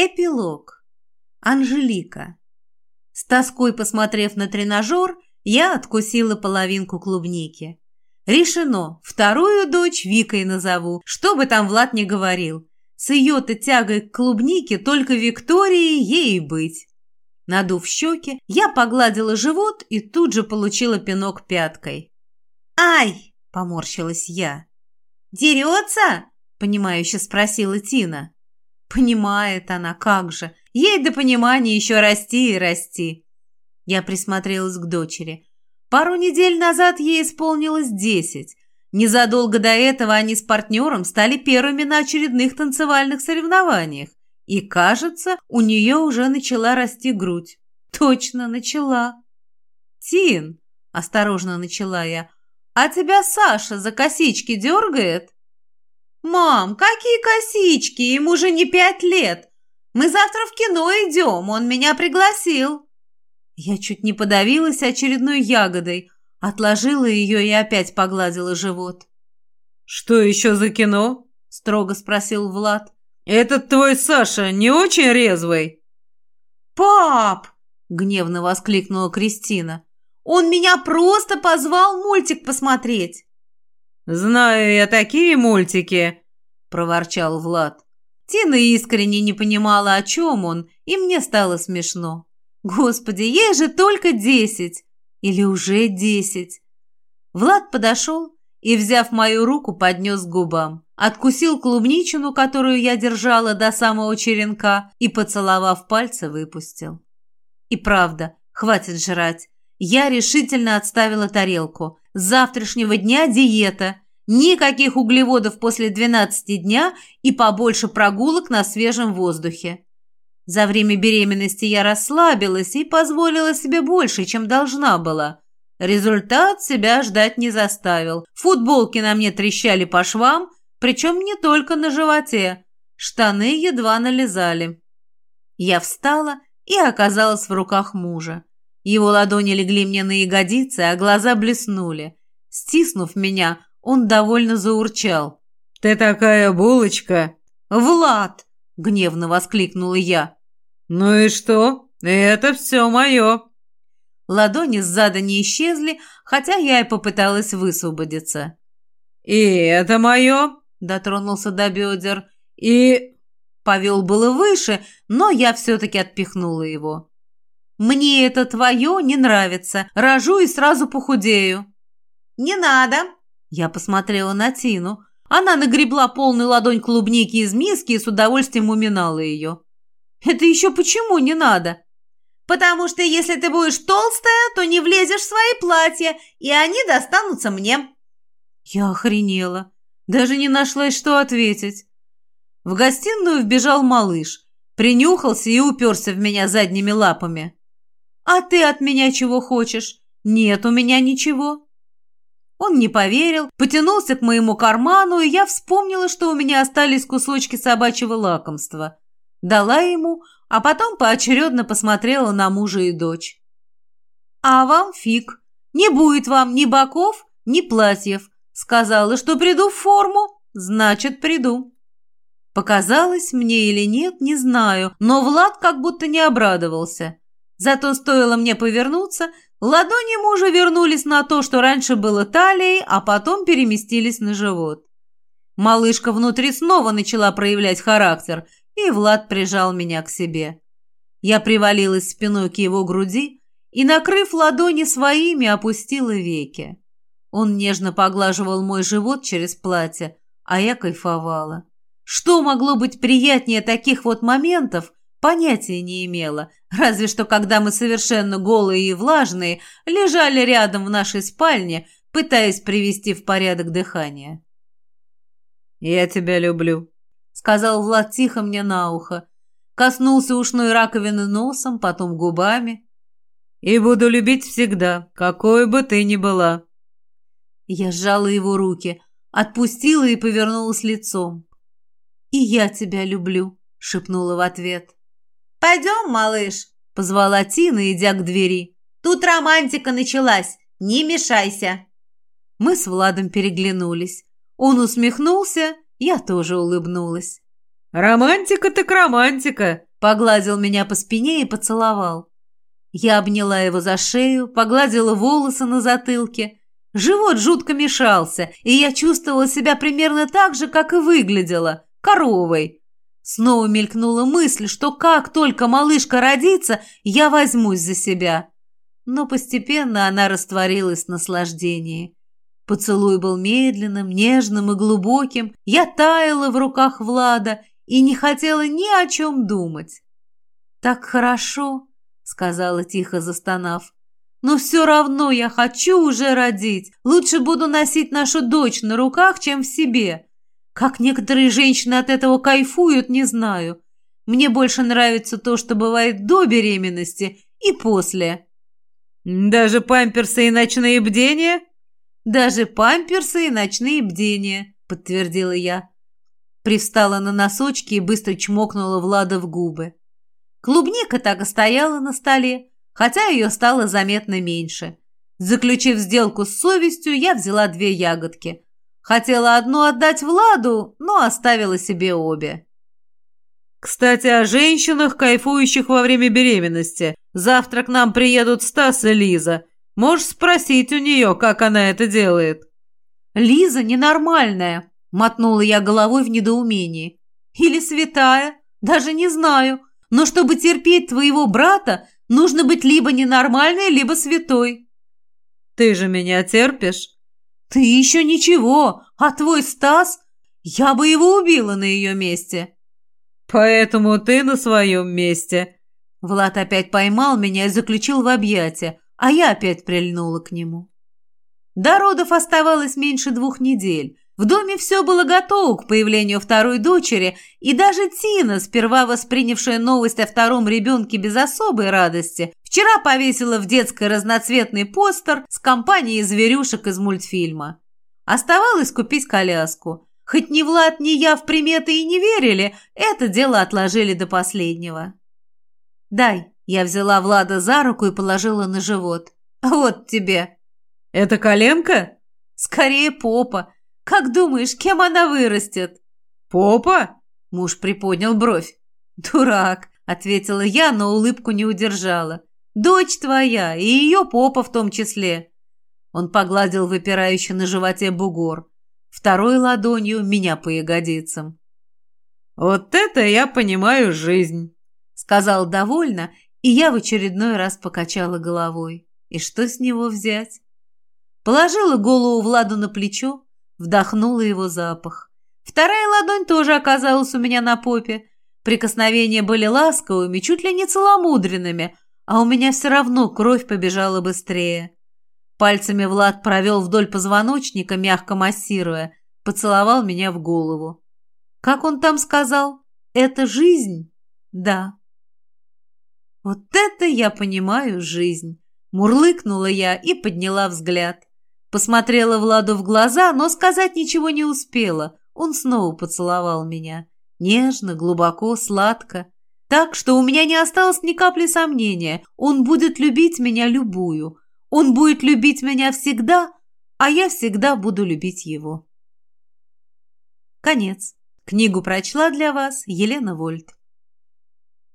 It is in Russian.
Эпилог. Анжелика. С тоской посмотрев на тренажер, я откусила половинку клубники. Решено, вторую дочь Викой назову, что бы там Влад не говорил. С ее-то тягой к клубнике только Виктории ей и быть. Надув щеки, я погладила живот и тут же получила пинок пяткой. «Ай!» – поморщилась я. «Дерется?» – понимающе спросила Тина. Понимает она, как же. Ей до понимания еще расти и расти. Я присмотрелась к дочери. Пару недель назад ей исполнилось десять. Незадолго до этого они с партнером стали первыми на очередных танцевальных соревнованиях. И, кажется, у нее уже начала расти грудь. Точно начала. «Тин», — осторожно начала я, — «а тебя Саша за косички дергает?» «Мам, какие косички? Ему же не пять лет. Мы завтра в кино идем, он меня пригласил». Я чуть не подавилась очередной ягодой, отложила ее и опять погладила живот. «Что еще за кино?» – строго спросил Влад. «Этот твой Саша не очень резвый?» «Пап!» – гневно воскликнула Кристина. «Он меня просто позвал мультик посмотреть!» «Знаю я такие мультики», — проворчал Влад. Тина искренне не понимала, о чем он, и мне стало смешно. «Господи, ей же только десять! Или уже десять!» Влад подошел и, взяв мою руку, поднес к губам. Откусил клубничину, которую я держала до самого черенка, и, поцеловав пальцы, выпустил. И правда, хватит жрать. Я решительно отставила тарелку. С завтрашнего дня диета. Никаких углеводов после 12 дня и побольше прогулок на свежем воздухе. За время беременности я расслабилась и позволила себе больше, чем должна была. Результат себя ждать не заставил. Футболки на мне трещали по швам, причем не только на животе. Штаны едва налезали. Я встала и оказалась в руках мужа. Его ладони легли мне на ягодицы, а глаза блеснули. Стиснув меня, он довольно заурчал. «Ты такая булочка!» «Влад!» — гневно воскликнула я. «Ну и что? Это все мое!» Ладони сзади не исчезли, хотя я и попыталась высвободиться. «И это мое!» — дотронулся до бедер. «И...» Повел было выше, но я все-таки отпихнула его. Мне это твое не нравится. Рожу и сразу похудею». «Не надо!» Я посмотрела на Тину. Она нагребла полную ладонь клубники из миски и с удовольствием уминала ее. «Это еще почему не надо?» «Потому что если ты будешь толстая, то не влезешь в свои платья, и они достанутся мне». Я охренела. Даже не нашлась, что ответить. В гостиную вбежал малыш, принюхался и уперся в меня задними лапами. «А ты от меня чего хочешь? Нет у меня ничего». Он не поверил, потянулся к моему карману, и я вспомнила, что у меня остались кусочки собачьего лакомства. Дала ему, а потом поочередно посмотрела на мужа и дочь. «А вам фиг. Не будет вам ни боков, ни платьев. Сказала, что приду в форму, значит, приду». Показалось мне или нет, не знаю, но Влад как будто не обрадовался. Зато стоило мне повернуться, ладони мужа вернулись на то, что раньше было талией, а потом переместились на живот. Малышка внутри снова начала проявлять характер, и Влад прижал меня к себе. Я привалилась спиной к его груди и, накрыв ладони своими, опустила веки. Он нежно поглаживал мой живот через платье, а я кайфовала. Что могло быть приятнее таких вот моментов, Понятия не имела, разве что когда мы совершенно голые и влажные лежали рядом в нашей спальне, пытаясь привести в порядок дыхание. «Я тебя люблю», — сказал Влад тихо мне на ухо. Коснулся ушной раковины носом, потом губами. «И буду любить всегда, какой бы ты ни была». Я сжала его руки, отпустила и повернулась лицом. «И я тебя люблю», — шепнула в ответ. «Пойдем, малыш», — позвала Тина, идя к двери. «Тут романтика началась, не мешайся». Мы с Владом переглянулись. Он усмехнулся, я тоже улыбнулась. «Романтика так романтика», Погладил меня по спине и поцеловал. Я обняла его за шею, погладила волосы на затылке. Живот жутко мешался, и я чувствовала себя примерно так же, как и выглядела – коровой. Снова мелькнула мысль, что как только малышка родится, я возьмусь за себя. Но постепенно она растворилась в наслаждении. Поцелуй был медленным, нежным и глубоким. Я таяла в руках Влада и не хотела ни о чем думать. «Так хорошо», — сказала тихо, застонав. «Но все равно я хочу уже родить. Лучше буду носить нашу дочь на руках, чем в себе. Как некоторые женщины от этого кайфуют, не знаю. Мне больше нравится то, что бывает до беременности и после. Даже памперсы и ночные бдения? Даже памперсы и ночные бдения, подтвердила я. Привстала на носочки и быстро чмокнула Влада в губы. Клубника так и стояла на столе, хотя ее стало заметно меньше. Заключив сделку с совестью, я взяла две ягодки – Хотела одну отдать Владу, но оставила себе обе. «Кстати, о женщинах, кайфующих во время беременности. Завтра к нам приедут Стас и Лиза. Можешь спросить у нее, как она это делает». «Лиза ненормальная», — мотнула я головой в недоумении. «Или святая, даже не знаю. Но чтобы терпеть твоего брата, нужно быть либо ненормальной, либо святой». «Ты же меня терпишь?» «Ты еще ничего, а твой Стас? Я бы его убила на ее месте». «Поэтому ты на своем месте». Влад опять поймал меня и заключил в объятия, а я опять прильнула к нему. До родов оставалось меньше двух недель. В доме все было готово к появлению второй дочери, и даже Тина, сперва воспринявшая новость о втором ребенке без особой радости, вчера повесила в детской разноцветный постер с компанией зверюшек из мультфильма. Оставалось купить коляску. Хоть ни Влад, ни я в приметы и не верили, это дело отложили до последнего. «Дай», — я взяла Влада за руку и положила на живот. «Вот тебе». «Это коленка?» «Скорее попа. Как думаешь, кем она вырастет?» «Попа?» – муж приподнял бровь. «Дурак», – ответила я, но улыбку не удержала. «Дочь твоя, и ее попа в том числе». Он погладил выпирающий на животе бугор. Второй ладонью меня по ягодицам. «Вот это я понимаю жизнь», — сказал довольно, и я в очередной раз покачала головой. И что с него взять? Положила голову Владу на плечо, Вдохнула его запах. Вторая ладонь тоже оказалась у меня на попе. Прикосновения были ласковыми, чуть ли не целомудренными, а у меня все равно кровь побежала быстрее. Пальцами Влад провел вдоль позвоночника, мягко массируя, поцеловал меня в голову. Как он там сказал? Это жизнь? Да. Вот это я понимаю жизнь. Мурлыкнула я и подняла взгляд. Посмотрела Владу в глаза, но сказать ничего не успела. Он снова поцеловал меня. Нежно, глубоко, сладко. Так, что у меня не осталось ни капли сомнения. Он будет любить меня любую. Он будет любить меня всегда, а я всегда буду любить его. Конец. Книгу прочла для вас Елена Вольт.